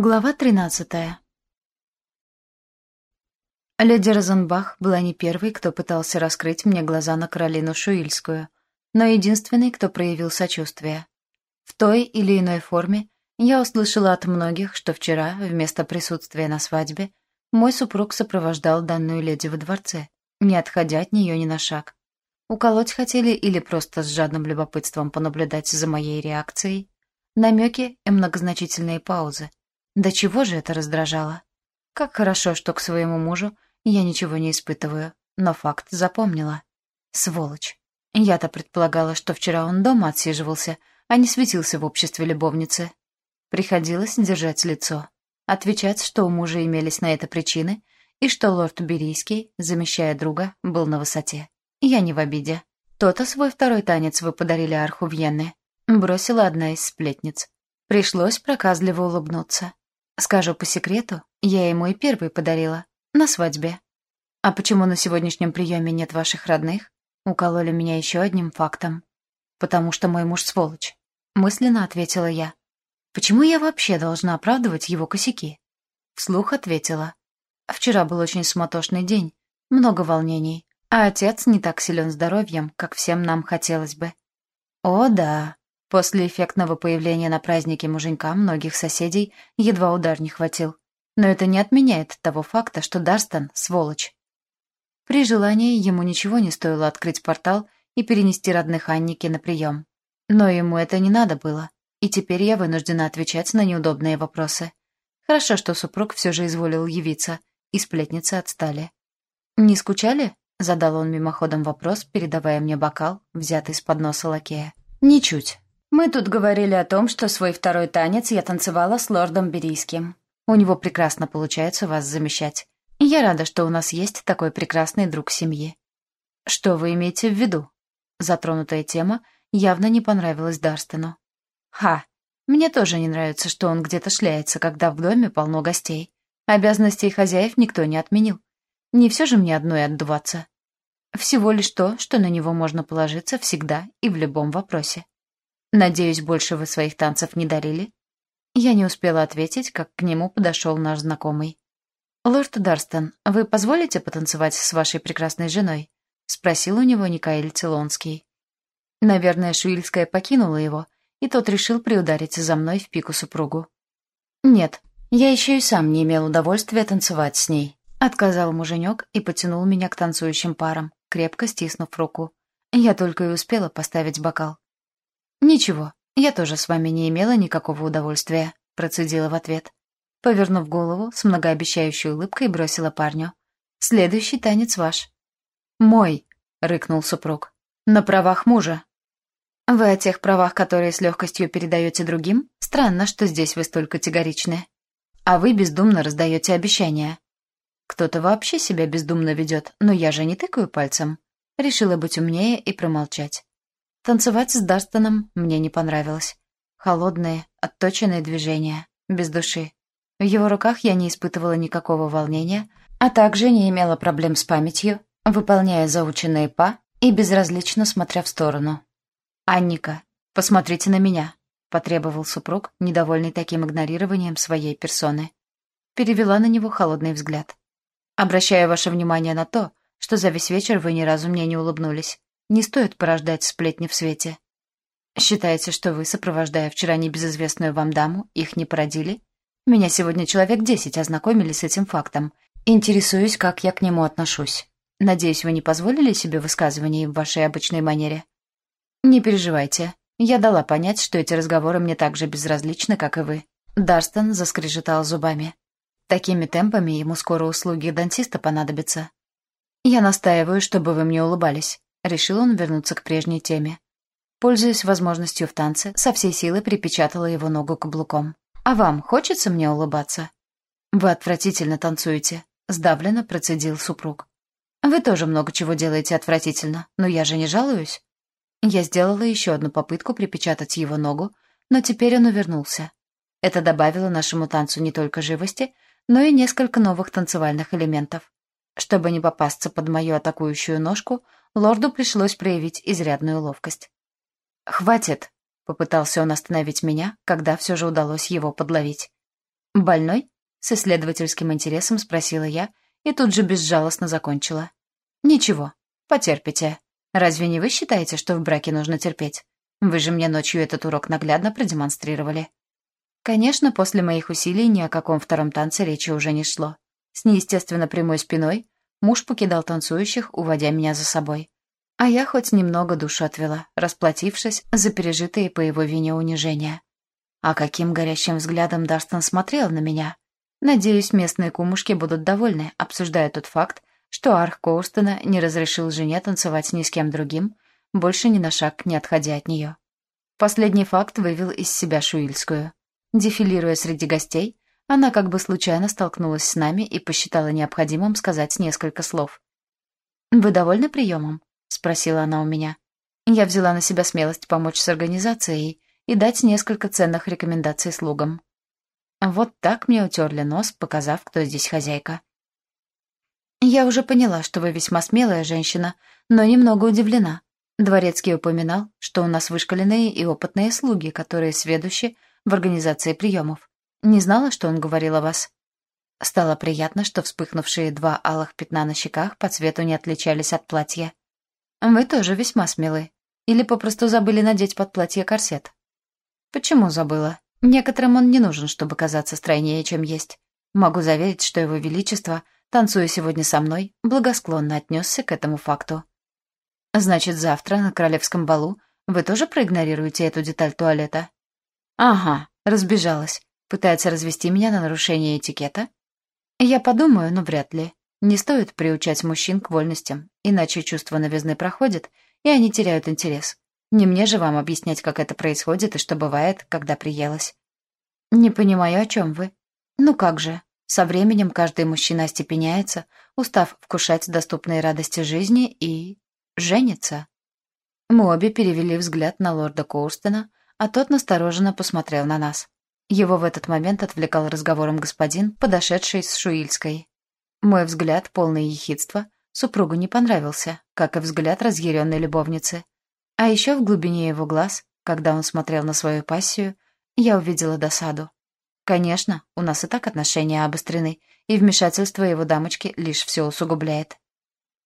Глава тринадцатая. Леди Розенбах была не первой, кто пытался раскрыть мне глаза на Каролину Шуильскую, но единственной, кто проявил сочувствие. В той или иной форме я услышала от многих, что вчера, вместо присутствия на свадьбе, мой супруг сопровождал данную леди во дворце, не отходя от нее ни на шаг. Уколоть хотели или просто с жадным любопытством понаблюдать за моей реакцией. Намеки и многозначительные паузы — до чего же это раздражало? Как хорошо, что к своему мужу я ничего не испытываю, но факт запомнила. Сволочь. Я-то предполагала, что вчера он дома отсиживался, а не светился в обществе любовницы. Приходилось держать лицо, отвечать, что у мужа имелись на это причины, и что лорд Берийский, замещая друга, был на высоте. Я не в обиде. То-то свой второй танец вы подарили арху Вьенны. Бросила одна из сплетниц. Пришлось проказливо улыбнуться. Скажу по секрету, я ему и первый подарила. На свадьбе. А почему на сегодняшнем приеме нет ваших родных? Укололи меня еще одним фактом. Потому что мой муж сволочь. Мысленно ответила я. Почему я вообще должна оправдывать его косяки? Вслух ответила. Вчера был очень суматошный день. Много волнений. А отец не так силен здоровьем, как всем нам хотелось бы. О, да. После эффектного появления на празднике муженька многих соседей едва удар не хватил. Но это не отменяет того факта, что Дарстон — сволочь. При желании ему ничего не стоило открыть портал и перенести родных Анники на прием. Но ему это не надо было, и теперь я вынуждена отвечать на неудобные вопросы. Хорошо, что супруг все же изволил явиться, и сплетницы отстали. «Не скучали?» — задал он мимоходом вопрос, передавая мне бокал, взятый с подноса лакея. «Ничуть. Мы тут говорили о том, что свой второй танец я танцевала с лордом Берийским. У него прекрасно получается вас замещать. я рада, что у нас есть такой прекрасный друг семьи. Что вы имеете в виду? Затронутая тема явно не понравилась Дарстену. Ха, мне тоже не нравится, что он где-то шляется, когда в доме полно гостей. Обязанностей хозяев никто не отменил. Не все же мне одной отдуваться. Всего лишь то, что на него можно положиться всегда и в любом вопросе. «Надеюсь, больше вы своих танцев не дарили?» Я не успела ответить, как к нему подошел наш знакомый. «Лорд Дарстон, вы позволите потанцевать с вашей прекрасной женой?» — спросил у него Никаэль Цилонский. Наверное, Шуильская покинула его, и тот решил приударить за мной в пику супругу. «Нет, я еще и сам не имел удовольствия танцевать с ней», — отказал муженек и потянул меня к танцующим парам, крепко стиснув руку. Я только и успела поставить бокал. «Ничего, я тоже с вами не имела никакого удовольствия», — процедила в ответ. Повернув голову, с многообещающей улыбкой бросила парню. «Следующий танец ваш». «Мой», — рыкнул супруг. «На правах мужа». «Вы о тех правах, которые с легкостью передаете другим? Странно, что здесь вы столь категоричны. А вы бездумно раздаете обещания». «Кто-то вообще себя бездумно ведет, но я же не тыкаю пальцем». Решила быть умнее и промолчать. Танцевать с Дарстоном мне не понравилось. Холодные, отточенные движения, без души. В его руках я не испытывала никакого волнения, а также не имела проблем с памятью, выполняя заученные па и безразлично смотря в сторону. «Анника, посмотрите на меня», — потребовал супруг, недовольный таким игнорированием своей персоны. Перевела на него холодный взгляд. «Обращаю ваше внимание на то, что за весь вечер вы ни разу мне не улыбнулись. Не стоит порождать сплетни в свете. Считаете, что вы, сопровождая вчера небезызвестную вам даму, их не породили? Меня сегодня человек десять ознакомили с этим фактом. Интересуюсь, как я к нему отношусь. Надеюсь, вы не позволили себе высказываний в вашей обычной манере? Не переживайте. Я дала понять, что эти разговоры мне так же безразличны, как и вы. Дарстон заскрежетал зубами. Такими темпами ему скоро услуги дантиста понадобятся. Я настаиваю, чтобы вы мне улыбались. Решил он вернуться к прежней теме. Пользуясь возможностью в танце, со всей силы припечатала его ногу каблуком. «А вам хочется мне улыбаться?» «Вы отвратительно танцуете», — сдавленно процедил супруг. «Вы тоже много чего делаете отвратительно, но я же не жалуюсь». Я сделала еще одну попытку припечатать его ногу, но теперь он увернулся. Это добавило нашему танцу не только живости, но и несколько новых танцевальных элементов. Чтобы не попасться под мою атакующую ножку, лорду пришлось проявить изрядную ловкость. «Хватит!» — попытался он остановить меня, когда все же удалось его подловить. «Больной?» — с исследовательским интересом спросила я и тут же безжалостно закончила. «Ничего, потерпите. Разве не вы считаете, что в браке нужно терпеть? Вы же мне ночью этот урок наглядно продемонстрировали». Конечно, после моих усилий ни о каком втором танце речи уже не шло. С неестественно прямой спиной муж покидал танцующих, уводя меня за собой. А я хоть немного душу отвела, расплатившись за пережитые по его вине унижения. А каким горящим взглядом Дарстон смотрел на меня. Надеюсь, местные кумушки будут довольны, обсуждая тот факт, что Арх Коустона не разрешил жене танцевать ни с кем другим, больше ни на шаг не отходя от нее. Последний факт вывел из себя Шуильскую. Дефилируя среди гостей, она как бы случайно столкнулась с нами и посчитала необходимым сказать несколько слов. «Вы довольны приемом?» — спросила она у меня. Я взяла на себя смелость помочь с организацией и дать несколько ценных рекомендаций слугам. Вот так мне утерли нос, показав, кто здесь хозяйка. «Я уже поняла, что вы весьма смелая женщина, но немного удивлена. Дворецкий упоминал, что у нас вышкаленные и опытные слуги, которые сведущи в организации приемов. Не знала, что он говорил о вас?» Стало приятно, что вспыхнувшие два алых пятна на щеках по цвету не отличались от платья. «Вы тоже весьма смелы. Или попросту забыли надеть под платье корсет?» «Почему забыла? Некоторым он не нужен, чтобы казаться стройнее, чем есть. Могу заверить, что его величество, танцуя сегодня со мной, благосклонно отнесся к этому факту. Значит, завтра на королевском балу вы тоже проигнорируете эту деталь туалета?» «Ага, разбежалась. Пытается развести меня на нарушение этикета?» «Я подумаю, но вряд ли. Не стоит приучать мужчин к вольностям, иначе чувство новизны проходит, и они теряют интерес. Не мне же вам объяснять, как это происходит и что бывает, когда приелась. Не понимаю, о чем вы. Ну как же, со временем каждый мужчина остепеняется, устав вкушать доступные радости жизни и... женится. Мы обе перевели взгляд на лорда Коустона, а тот настороженно посмотрел на нас. Его в этот момент отвлекал разговором господин, подошедший с Шуильской. Мой взгляд, полный ехидства, супругу не понравился, как и взгляд разъяренной любовницы. А еще в глубине его глаз, когда он смотрел на свою пассию, я увидела досаду. Конечно, у нас и так отношения обострены, и вмешательство его дамочки лишь все усугубляет.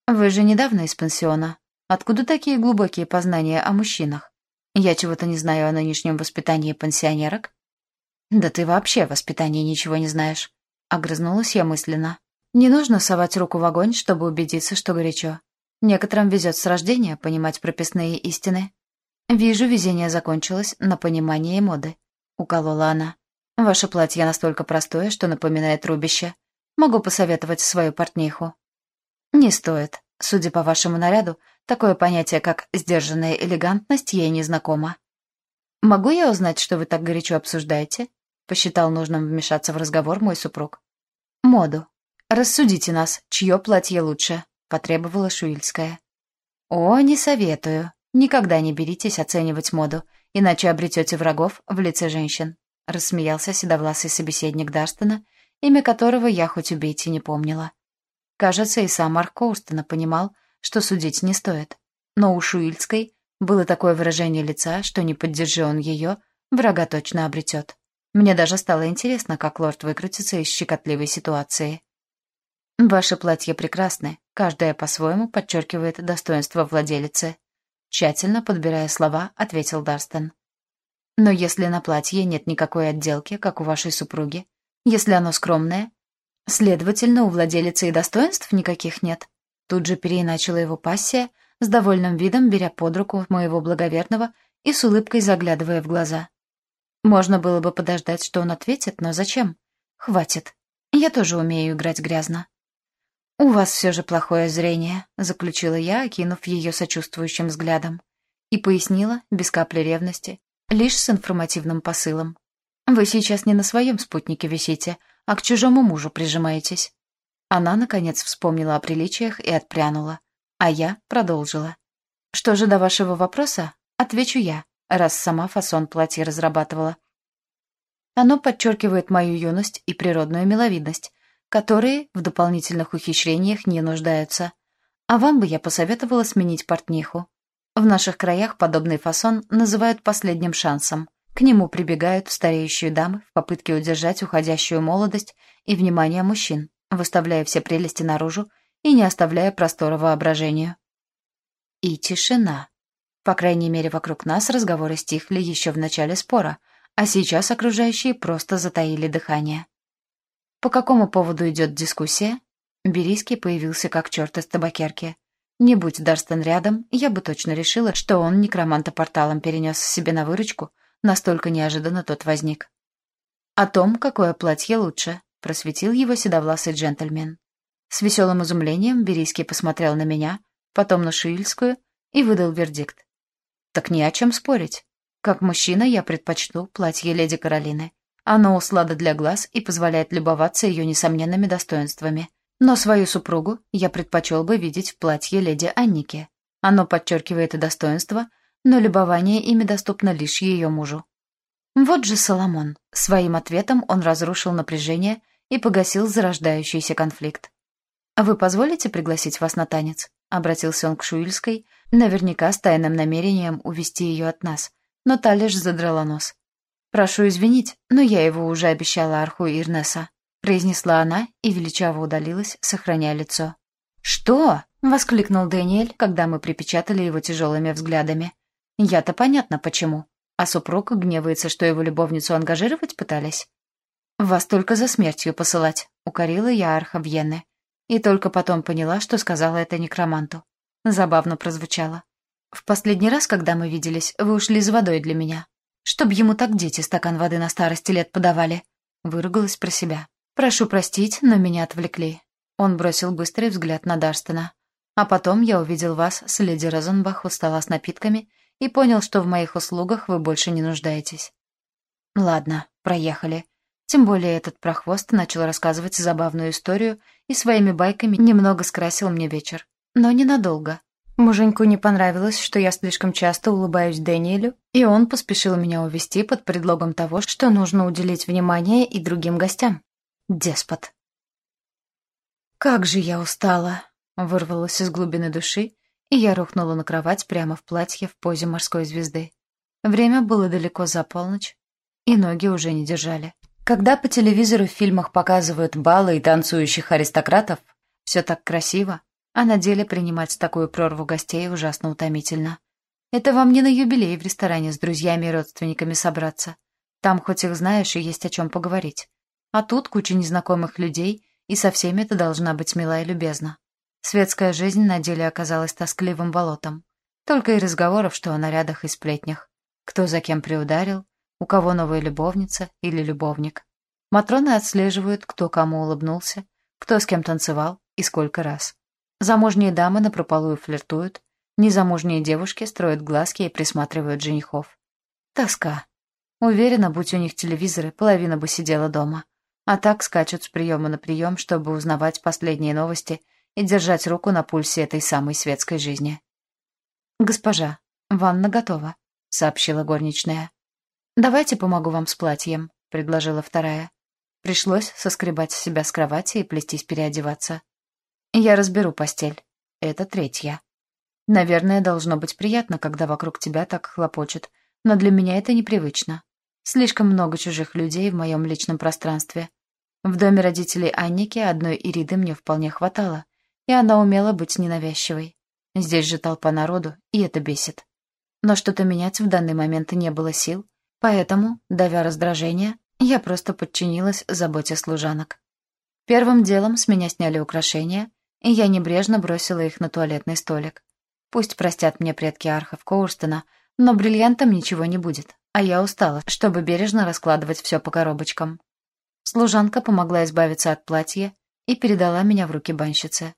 Вы же недавно из пансиона. Откуда такие глубокие познания о мужчинах? Я чего-то не знаю о нынешнем воспитании пансионерок? Да ты вообще о воспитании ничего не знаешь. Огрызнулась я мысленно. Не нужно совать руку в огонь, чтобы убедиться, что горячо. Некоторым везет с рождения понимать прописные истины. Вижу, везение закончилось на понимании моды. Уколола она. Ваше платье настолько простое, что напоминает рубище. Могу посоветовать свою портниху. Не стоит. Судя по вашему наряду, такое понятие, как сдержанная элегантность, ей не знакомо. Могу я узнать, что вы так горячо обсуждаете? Посчитал нужным вмешаться в разговор мой супруг. Моду. «Рассудите нас, чье платье лучше», — потребовала Шуильская. «О, не советую. Никогда не беритесь оценивать моду, иначе обретете врагов в лице женщин», — рассмеялся седовласый собеседник Дарстона, имя которого я хоть убейте не помнила. Кажется, и сам Марк Коустона понимал, что судить не стоит. Но у Шуильской было такое выражение лица, что не поддержи он ее, врага точно обретет. Мне даже стало интересно, как лорд выкрутится из щекотливой ситуации. «Ваше платье прекрасны, каждое по-своему подчеркивает достоинство владелицы», тщательно подбирая слова, ответил Дарстон. «Но если на платье нет никакой отделки, как у вашей супруги, если оно скромное, следовательно, у владелицы и достоинств никаких нет». Тут же переиначила его пассия, с довольным видом беря под руку моего благоверного и с улыбкой заглядывая в глаза. Можно было бы подождать, что он ответит, но зачем? Хватит. Я тоже умею играть грязно. «У вас все же плохое зрение», — заключила я, окинув ее сочувствующим взглядом. И пояснила, без капли ревности, лишь с информативным посылом. «Вы сейчас не на своем спутнике висите, а к чужому мужу прижимаетесь». Она, наконец, вспомнила о приличиях и отпрянула, а я продолжила. «Что же до вашего вопроса? Отвечу я, раз сама фасон платья разрабатывала. Оно подчеркивает мою юность и природную миловидность, которые в дополнительных ухищрениях не нуждаются. А вам бы я посоветовала сменить портниху. В наших краях подобный фасон называют последним шансом, К нему прибегают стареющие дамы в попытке удержать уходящую молодость и внимание мужчин, выставляя все прелести наружу и не оставляя простора воображению. И тишина. По крайней мере, вокруг нас разговоры стихли еще в начале спора, а сейчас окружающие просто затаили дыхание. По какому поводу идет дискуссия? Берийский появился как черт из табакерки. Не будь Дарстон рядом, я бы точно решила, что он некроманта порталом перенес себе на выручку, настолько неожиданно тот возник. О том, какое платье лучше, просветил его седовласый джентльмен. С веселым изумлением Берийский посмотрел на меня, потом на Шуильскую и выдал вердикт. Так не о чем спорить. Как мужчина я предпочту платье леди Каролины. Оно услада для глаз и позволяет любоваться ее несомненными достоинствами. Но свою супругу я предпочел бы видеть в платье леди Анники. Оно подчеркивает и достоинство, но любование ими доступно лишь ее мужу. Вот же Соломон. Своим ответом он разрушил напряжение и погасил зарождающийся конфликт. «А вы позволите пригласить вас на танец?» — обратился он к Шуильской, наверняка с тайным намерением увести ее от нас, но та лишь задрала нос. «Прошу извинить, но я его уже обещала Арху Ирнеса», — произнесла она и величаво удалилась, сохраняя лицо. «Что?» — воскликнул Дэниэль, когда мы припечатали его тяжелыми взглядами. «Я-то понятно, почему. А супруг гневается, что его любовницу ангажировать пытались?» «Вас только за смертью посылать», — укорила я Арха Вьенны. И только потом поняла, что сказала это некроманту. Забавно прозвучало. «В последний раз, когда мы виделись, вы ушли за водой для меня. Чтоб ему так дети стакан воды на старости лет подавали». Выругалась про себя. «Прошу простить, но меня отвлекли». Он бросил быстрый взгляд на Дарстона. А потом я увидел вас с леди Розенбах у стола с напитками и понял, что в моих услугах вы больше не нуждаетесь. Ладно, проехали. Тем более этот прохвост начал рассказывать забавную историю и своими байками немного скрасил мне вечер. Но ненадолго. Муженьку не понравилось, что я слишком часто улыбаюсь Дэниелю, и он поспешил меня увести под предлогом того, что нужно уделить внимание и другим гостям. Деспот. «Как же я устала!» — вырвалась из глубины души, и я рухнула на кровать прямо в платье в позе морской звезды. Время было далеко за полночь, и ноги уже не держали. Когда по телевизору в фильмах показывают балы и танцующих аристократов, все так красиво, а на деле принимать такую прорву гостей ужасно утомительно. Это вам не на юбилей в ресторане с друзьями и родственниками собраться. Там хоть их знаешь и есть о чем поговорить. А тут куча незнакомых людей, и со всеми ты должна быть мила и любезна. Светская жизнь на деле оказалась тоскливым болотом. Только и разговоров, что о нарядах и сплетнях. Кто за кем приударил, у кого новая любовница или любовник. Матроны отслеживают, кто кому улыбнулся, кто с кем танцевал и сколько раз. Замужние дамы напропалую флиртуют, незамужние девушки строят глазки и присматривают женихов. Тоска. Уверена, будь у них телевизоры, половина бы сидела дома. А так скачут с приема на прием, чтобы узнавать последние новости и держать руку на пульсе этой самой светской жизни. «Госпожа, ванна готова», — сообщила горничная. «Давайте помогу вам с платьем», — предложила вторая. Пришлось соскребать себя с кровати и плестись переодеваться. Я разберу постель. Это третья. Наверное, должно быть приятно, когда вокруг тебя так хлопочет, но для меня это непривычно. Слишком много чужих людей в моем личном пространстве. В доме родителей Анники одной Ириды мне вполне хватало, и она умела быть ненавязчивой. Здесь же толпа народу, и это бесит. Но что-то менять в данный момент не было сил, поэтому, давя раздражение, я просто подчинилась заботе служанок. Первым делом с меня сняли украшения — и я небрежно бросила их на туалетный столик. Пусть простят мне предки архов Коурстона, но бриллиантом ничего не будет, а я устала, чтобы бережно раскладывать все по коробочкам. Служанка помогла избавиться от платья и передала меня в руки банщицы.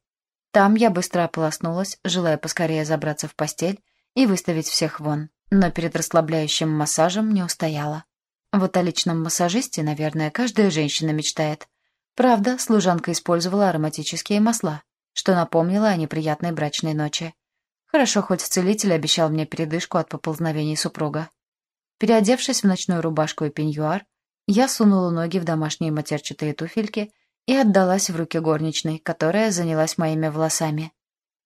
Там я быстро ополоснулась, желая поскорее забраться в постель и выставить всех вон, но перед расслабляющим массажем не устояла. Вот о личном массажисте, наверное, каждая женщина мечтает. Правда, служанка использовала ароматические масла, что напомнило о неприятной брачной ночи. Хорошо, хоть целитель обещал мне передышку от поползновений супруга. Переодевшись в ночную рубашку и пеньюар, я сунула ноги в домашние матерчатые туфельки и отдалась в руки горничной, которая занялась моими волосами.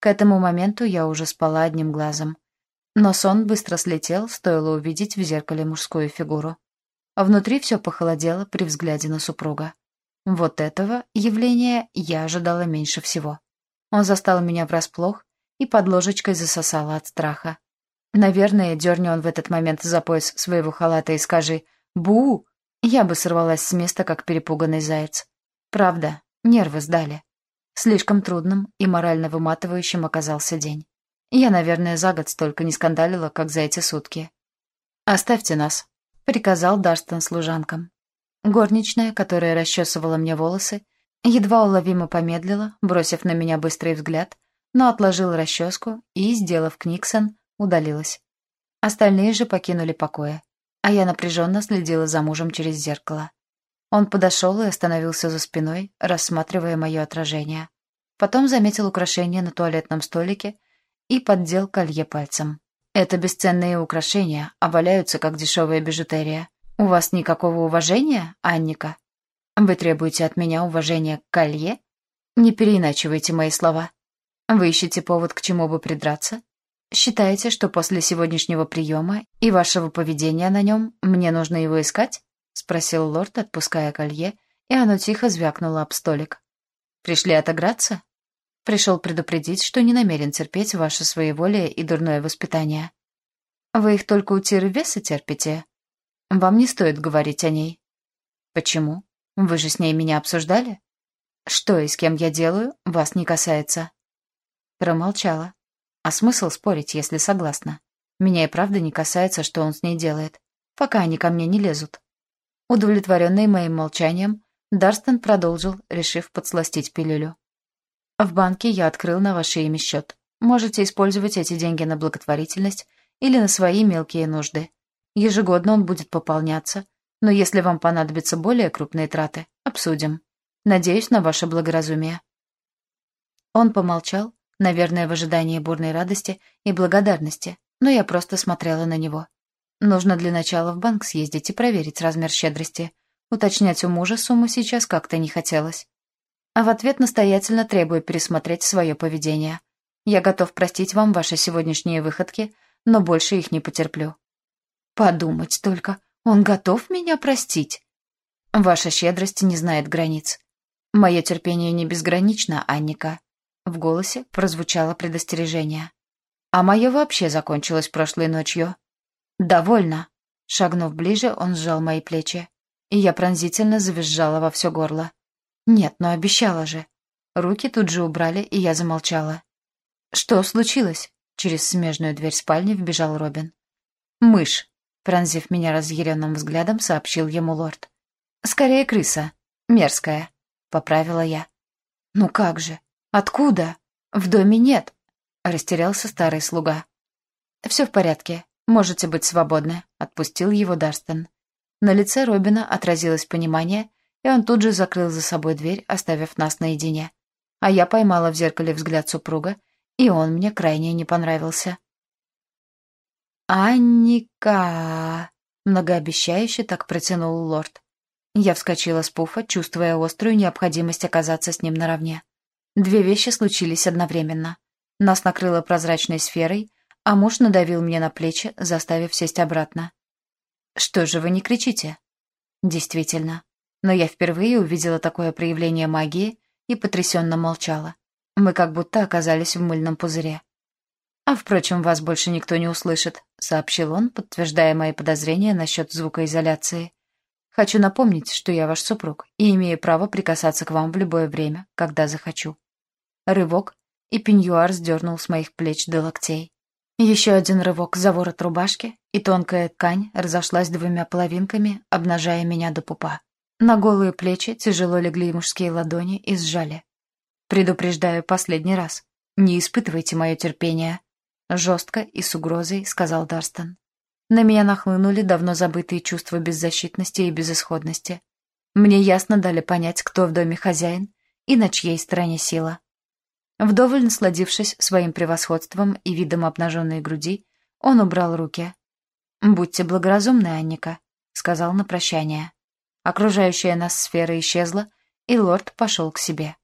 К этому моменту я уже спала одним глазом. Но сон быстро слетел, стоило увидеть в зеркале мужскую фигуру. А внутри все похолодело при взгляде на супруга. Вот этого явления я ожидала меньше всего. Он застал меня врасплох и под ложечкой засосало от страха. Наверное, дерни он в этот момент за пояс своего халата и скажи «Бу!», я бы сорвалась с места, как перепуганный заяц. Правда, нервы сдали. Слишком трудным и морально выматывающим оказался день. Я, наверное, за год столько не скандалила, как за эти сутки. «Оставьте нас», — приказал Дарстон служанкам. Горничная, которая расчесывала мне волосы, едва уловимо помедлила, бросив на меня быстрый взгляд, но отложила расческу и, сделав книксон, удалилась. Остальные же покинули покоя, а я напряженно следила за мужем через зеркало. Он подошел и остановился за спиной, рассматривая мое отражение. Потом заметил украшение на туалетном столике и поддел колье пальцем. «Это бесценные украшения, а валяются, как дешевая бижутерия. У вас никакого уважения, Анника? Вы требуете от меня уважения к колье? Не переиначивайте мои слова. Вы ищете повод к чему бы придраться? Считаете, что после сегодняшнего приема и вашего поведения на нем мне нужно его искать?» — спросил лорд, отпуская колье, и оно тихо звякнуло об столик. «Пришли отыграться?» «Пришел предупредить, что не намерен терпеть ваше своеволие и дурное воспитание. Вы их только у Тиры Веса терпите?» Вам не стоит говорить о ней. Почему? Вы же с ней меня обсуждали? Что и с кем я делаю, вас не касается. Промолчала. А смысл спорить, если согласна? Меня и правда не касается, что он с ней делает, пока они ко мне не лезут. Удовлетворенный моим молчанием, Дарстон продолжил, решив подсластить пилюлю. В банке я открыл на ваше имя счет. Можете использовать эти деньги на благотворительность или на свои мелкие нужды. Ежегодно он будет пополняться, но если вам понадобятся более крупные траты, обсудим. Надеюсь на ваше благоразумие». Он помолчал, наверное, в ожидании бурной радости и благодарности, но я просто смотрела на него. Нужно для начала в банк съездить и проверить размер щедрости. Уточнять у мужа сумму сейчас как-то не хотелось. А в ответ настоятельно требую пересмотреть свое поведение. Я готов простить вам ваши сегодняшние выходки, но больше их не потерплю. Подумать только, он готов меня простить? Ваша щедрость не знает границ. Мое терпение не безгранично, Анника. В голосе прозвучало предостережение. А мое вообще закончилось прошлой ночью. Довольно. Шагнув ближе, он сжал мои плечи. И я пронзительно завизжала во все горло. Нет, но обещала же. Руки тут же убрали, и я замолчала. «Что случилось?» Через смежную дверь спальни вбежал Робин. «Мышь», Пронзив меня разъяренным взглядом, сообщил ему лорд. «Скорее крыса. Мерзкая», — поправила я. «Ну как же? Откуда? В доме нет», — растерялся старый слуга. «Все в порядке. Можете быть свободны», — отпустил его Дарстон. На лице Робина отразилось понимание, и он тут же закрыл за собой дверь, оставив нас наедине. А я поймала в зеркале взгляд супруга, и он мне крайне не понравился. «Анника!» — многообещающе так протянул лорд. Я вскочила с пуфа, чувствуя острую необходимость оказаться с ним наравне. Две вещи случились одновременно. Нас накрыло прозрачной сферой, а муж надавил мне на плечи, заставив сесть обратно. «Что же вы не кричите?» «Действительно. Но я впервые увидела такое проявление магии и потрясенно молчала. Мы как будто оказались в мыльном пузыре. «А, впрочем, вас больше никто не услышит», — сообщил он, подтверждая мои подозрения насчет звукоизоляции. «Хочу напомнить, что я ваш супруг и имею право прикасаться к вам в любое время, когда захочу». Рывок, и пеньюар сдернул с моих плеч до локтей. Еще один рывок за ворот рубашки, и тонкая ткань разошлась двумя половинками, обнажая меня до пупа. На голые плечи тяжело легли мужские ладони и сжали. «Предупреждаю последний раз. Не испытывайте мое терпение», Жестко и с угрозой сказал Дарстон. На меня нахлынули давно забытые чувства беззащитности и безысходности. Мне ясно дали понять, кто в доме хозяин и на чьей стороне сила. Вдоволь насладившись своим превосходством и видом обнаженной груди, он убрал руки. «Будьте благоразумны, Анника», — сказал на прощание. Окружающая нас сфера исчезла, и лорд пошел к себе.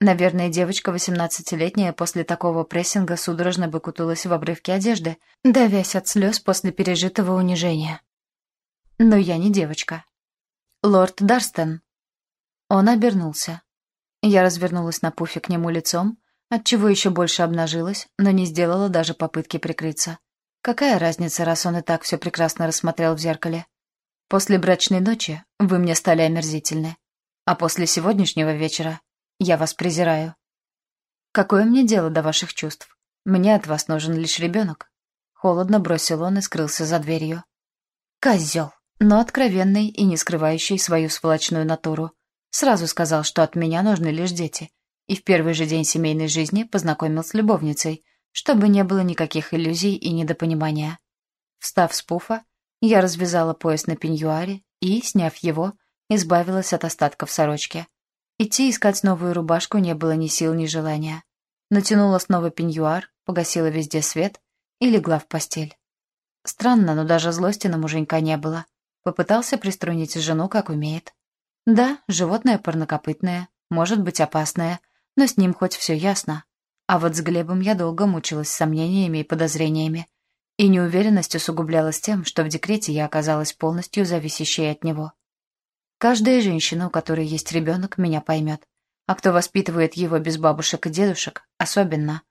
Наверное, девочка восемнадцатилетняя после такого прессинга судорожно бы куталась в обрывки одежды, давясь от слез после пережитого унижения. Но я не девочка. «Лорд Дарстон». Он обернулся. Я развернулась на пуфе к нему лицом, отчего еще больше обнажилась, но не сделала даже попытки прикрыться. Какая разница, раз он и так все прекрасно рассмотрел в зеркале? После брачной ночи вы мне стали омерзительны, а после сегодняшнего вечера я вас презираю. Какое мне дело до ваших чувств? Мне от вас нужен лишь ребенок. Холодно бросил он и скрылся за дверью. Козел, но откровенный и не скрывающий свою сволочную натуру. Сразу сказал, что от меня нужны лишь дети. И в первый же день семейной жизни познакомил с любовницей, чтобы не было никаких иллюзий и недопонимания. Встав с пуфа, я развязала пояс на пеньюаре и, сняв его, избавилась от остатков сорочки. Идти искать новую рубашку не было ни сил, ни желания. Натянула снова пеньюар, погасила везде свет и легла в постель. Странно, но даже злости на муженька не было. Попытался приструнить жену, как умеет. Да, животное парнокопытное, может быть опасное, но с ним хоть все ясно. А вот с Глебом я долго мучилась сомнениями и подозрениями. И неуверенность усугублялась тем, что в декрете я оказалась полностью зависящей от него. Каждая женщина, у которой есть ребенок, меня поймет. А кто воспитывает его без бабушек и дедушек, особенно.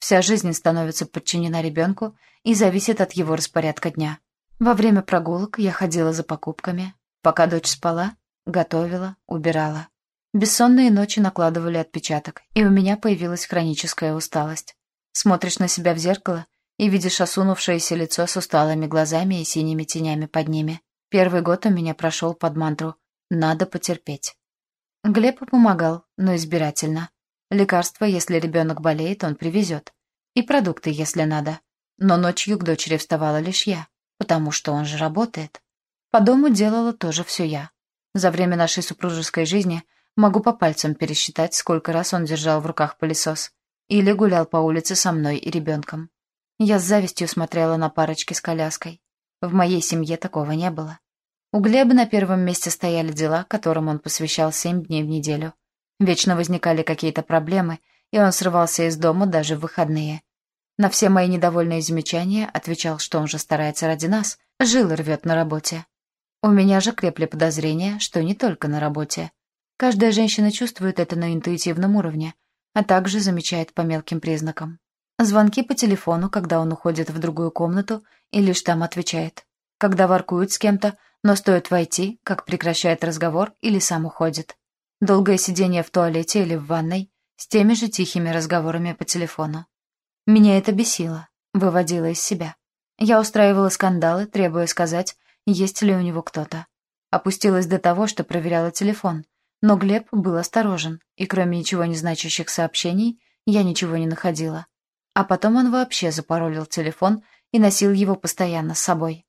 Вся жизнь становится подчинена ребенку и зависит от его распорядка дня. Во время прогулок я ходила за покупками. Пока дочь спала, готовила, убирала. Бессонные ночи накладывали отпечаток, и у меня появилась хроническая усталость. Смотришь на себя в зеркало и видишь осунувшееся лицо с усталыми глазами и синими тенями под ними. Первый год у меня прошел под мантру надо потерпеть. Глеб помогал, но избирательно. Лекарства, если ребенок болеет, он привезет. И продукты, если надо. Но ночью к дочери вставала лишь я, потому что он же работает. По дому делала тоже все я. За время нашей супружеской жизни могу по пальцам пересчитать, сколько раз он держал в руках пылесос. Или гулял по улице со мной и ребенком. Я с завистью смотрела на парочки с коляской. В моей семье такого не было. У Глеба на первом месте стояли дела, которым он посвящал семь дней в неделю. Вечно возникали какие-то проблемы, и он срывался из дома даже в выходные. На все мои недовольные замечания отвечал, что он же старается ради нас, жил и рвет на работе. У меня же крепли подозрения, что не только на работе. Каждая женщина чувствует это на интуитивном уровне, а также замечает по мелким признакам. Звонки по телефону, когда он уходит в другую комнату и лишь там отвечает. Когда воркуют с кем-то, но стоит войти, как прекращает разговор или сам уходит. Долгое сидение в туалете или в ванной с теми же тихими разговорами по телефону. Меня это бесило, выводило из себя. Я устраивала скандалы, требуя сказать, есть ли у него кто-то. Опустилась до того, что проверяла телефон, но Глеб был осторожен, и кроме ничего не значащих сообщений, я ничего не находила. А потом он вообще запаролил телефон и носил его постоянно с собой.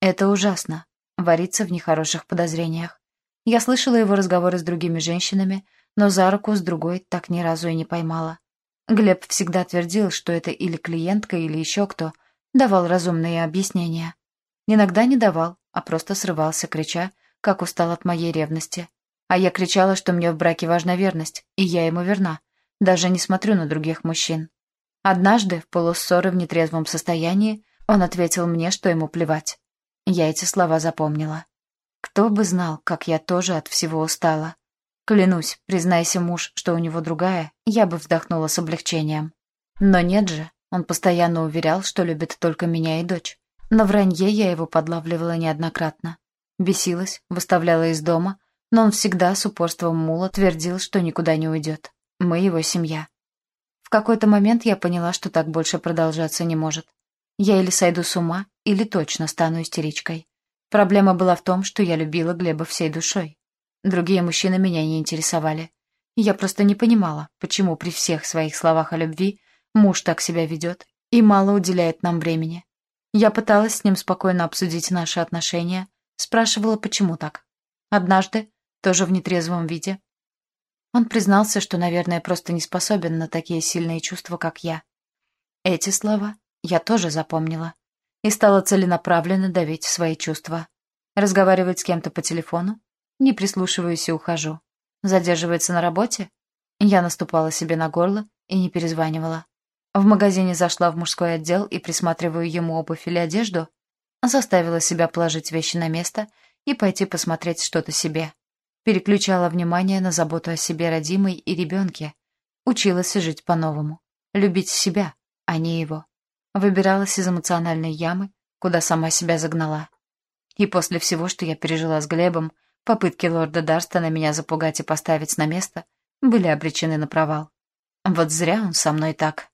Это ужасно, вариться в нехороших подозрениях. Я слышала его разговоры с другими женщинами, но за руку с другой так ни разу и не поймала. Глеб всегда твердил, что это или клиентка, или еще кто, давал разумные объяснения. Иногда не давал, а просто срывался, крича, как устал от моей ревности. А я кричала, что мне в браке важна верность, и я ему верна, даже не смотрю на других мужчин. Однажды, в полуссоры в нетрезвом состоянии, он ответил мне, что ему плевать. Я эти слова запомнила. Кто бы знал, как я тоже от всего устала. Клянусь, признайся муж, что у него другая, я бы вздохнула с облегчением. Но нет же, он постоянно уверял, что любит только меня и дочь. На вранье я его подлавливала неоднократно. Бесилась, выставляла из дома, но он всегда с упорством мула твердил, что никуда не уйдет. Мы его семья. В какой-то момент я поняла, что так больше продолжаться не может. Я или сойду с ума, или точно стану истеричкой. Проблема была в том, что я любила Глеба всей душой. Другие мужчины меня не интересовали. Я просто не понимала, почему при всех своих словах о любви муж так себя ведет и мало уделяет нам времени. Я пыталась с ним спокойно обсудить наши отношения, спрашивала, почему так. Однажды, тоже в нетрезвом виде, он признался, что, наверное, просто не способен на такие сильные чувства, как я. Эти слова я тоже запомнила и стала целенаправленно давить свои чувства. Разговаривать с кем-то по телефону? Не прислушиваюсь и ухожу. Задерживается на работе? Я наступала себе на горло и не перезванивала. В магазине зашла в мужской отдел и присматриваю ему обувь или одежду. Заставила себя положить вещи на место и пойти посмотреть что-то себе. Переключала внимание на заботу о себе родимой и ребенке. Училась жить по-новому. Любить себя, а не его. Выбиралась из эмоциональной ямы, куда сама себя загнала. И после всего, что я пережила с Глебом, попытки лорда Дарстона меня запугать и поставить на место были обречены на провал. Вот зря он со мной так.